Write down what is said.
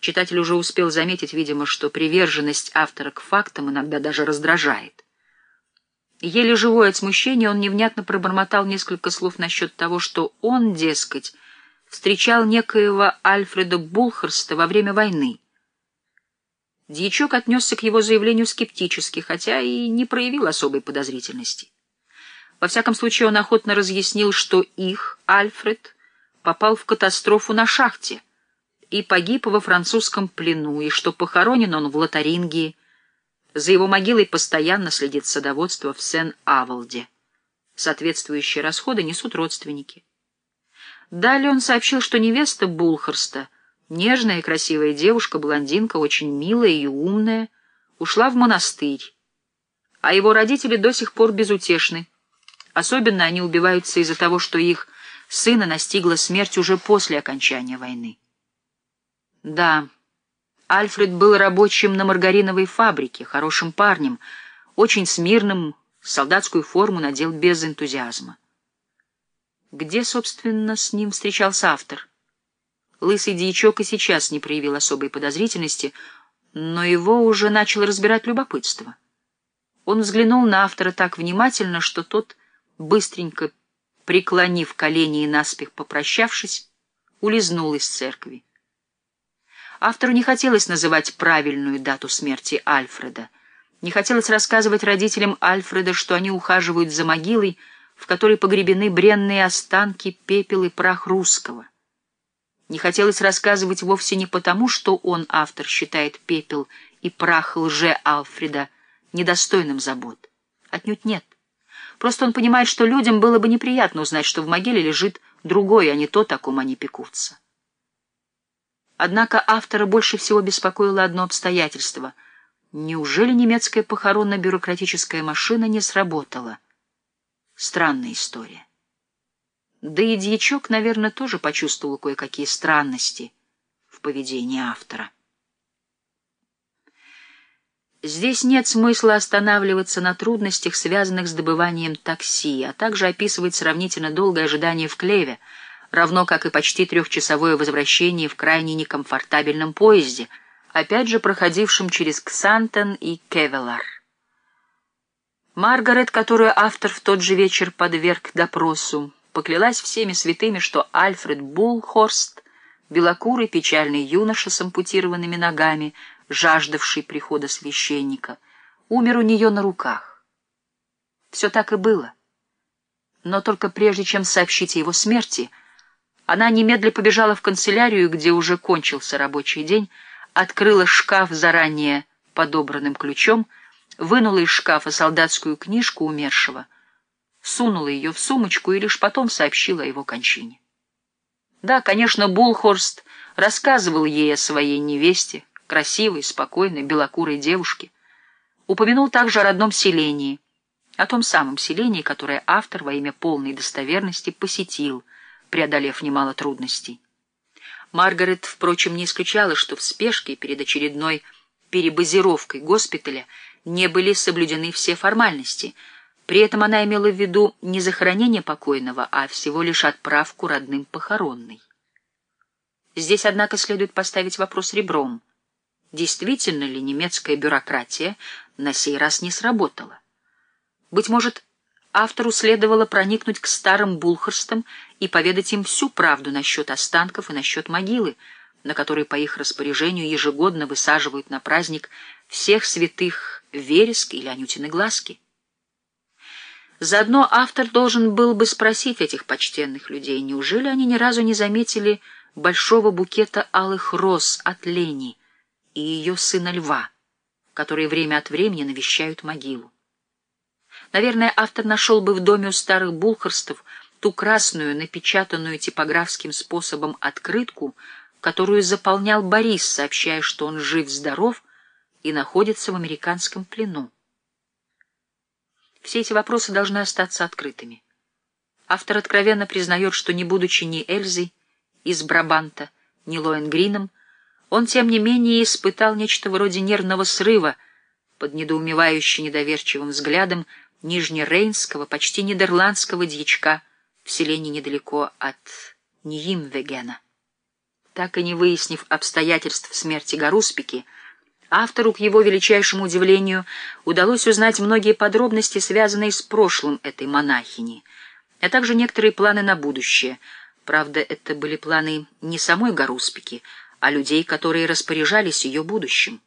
Читатель уже успел заметить, видимо, что приверженность автора к фактам иногда даже раздражает. Еле живой от смущения, он невнятно пробормотал несколько слов насчет того, что он, дескать, встречал некоего Альфреда Булхерста во время войны. Дьячок отнесся к его заявлению скептически, хотя и не проявил особой подозрительности. Во всяком случае, он охотно разъяснил, что их, Альфред, попал в катастрофу на шахте и погиб во французском плену, и что похоронен он в Лотарингии. За его могилой постоянно следит садоводство в Сен-Авалде. Соответствующие расходы несут родственники. Далее он сообщил, что невеста Булхарста, нежная и красивая девушка, блондинка, очень милая и умная, ушла в монастырь, а его родители до сих пор безутешны. Особенно они убиваются из-за того, что их сына настигла смерть уже после окончания войны. Да, Альфред был рабочим на маргариновой фабрике, хорошим парнем, очень смирным, солдатскую форму надел без энтузиазма. Где, собственно, с ним встречался автор? Лысый дьячок и сейчас не проявил особой подозрительности, но его уже начало разбирать любопытство. Он взглянул на автора так внимательно, что тот, быстренько преклонив колени и наспех попрощавшись, улизнул из церкви. Автору не хотелось называть правильную дату смерти Альфреда. Не хотелось рассказывать родителям Альфреда, что они ухаживают за могилой, в которой погребены бренные останки, пепел и прах русского. Не хотелось рассказывать вовсе не потому, что он, автор, считает пепел и прах лже Альфреда недостойным забот. Отнюдь нет. Просто он понимает, что людям было бы неприятно узнать, что в могиле лежит другой, а не то, о ком они пекутся. Однако автора больше всего беспокоило одно обстоятельство. Неужели немецкая похоронно-бюрократическая машина не сработала? Странная история. Да и дьячок, наверное, тоже почувствовал кое-какие странности в поведении автора. Здесь нет смысла останавливаться на трудностях, связанных с добыванием такси, а также описывать сравнительно долгое ожидание в Клеве, равно как и почти трехчасовое возвращение в крайне некомфортабельном поезде, опять же проходившем через Ксантон и Кевелар. Маргарет, которую автор в тот же вечер подверг допросу, поклялась всеми святыми, что Альфред Булхорст, белокурый печальный юноша с ампутированными ногами, жаждавший прихода священника, умер у нее на руках. Все так и было. Но только прежде чем сообщить о его смерти, она немедля побежала в канцелярию, где уже кончился рабочий день, открыла шкаф заранее подобранным ключом, вынула из шкафа солдатскую книжку умершего, сунула ее в сумочку и лишь потом сообщила о его кончине. Да, конечно, Булхорст рассказывал ей о своей невесте, красивой, спокойной, белокурой девушке. Упомянул также о родном селении, о том самом селении, которое автор во имя полной достоверности посетил, преодолев немало трудностей. Маргарет, впрочем, не исключала, что в спешке перед очередной перебазировкой госпиталя не были соблюдены все формальности. При этом она имела в виду не захоронение покойного, а всего лишь отправку родным похоронной. Здесь, однако, следует поставить вопрос ребром. Действительно ли немецкая бюрократия на сей раз не сработала? Быть может, автору следовало проникнуть к старым Булхарстам и поведать им всю правду насчет останков и насчет могилы, на которой по их распоряжению ежегодно высаживают на праздник всех святых вереск или анютины глазки. Заодно автор должен был бы спросить этих почтенных людей, неужели они ни разу не заметили большого букета алых роз от Лени и ее сына Льва, которые время от времени навещают могилу. Наверное, автор нашел бы в доме у старых Булхарстов ту красную, напечатанную типографским способом открытку, которую заполнял Борис, сообщая, что он жив-здоров и находится в американском плену. Все эти вопросы должны остаться открытыми. Автор откровенно признает, что не будучи ни Эльзой из Брабанта, ни Лоенгрином, он, тем не менее, испытал нечто вроде нервного срыва под недоумевающим недоверчивым взглядом нижнерейнского, почти нидерландского дьячка в селении недалеко от Ниимвегена. Так и не выяснив обстоятельств смерти Гаруспики, автору, к его величайшему удивлению, удалось узнать многие подробности, связанные с прошлым этой монахини, а также некоторые планы на будущее. Правда, это были планы не самой Гаруспики, а людей, которые распоряжались ее будущим.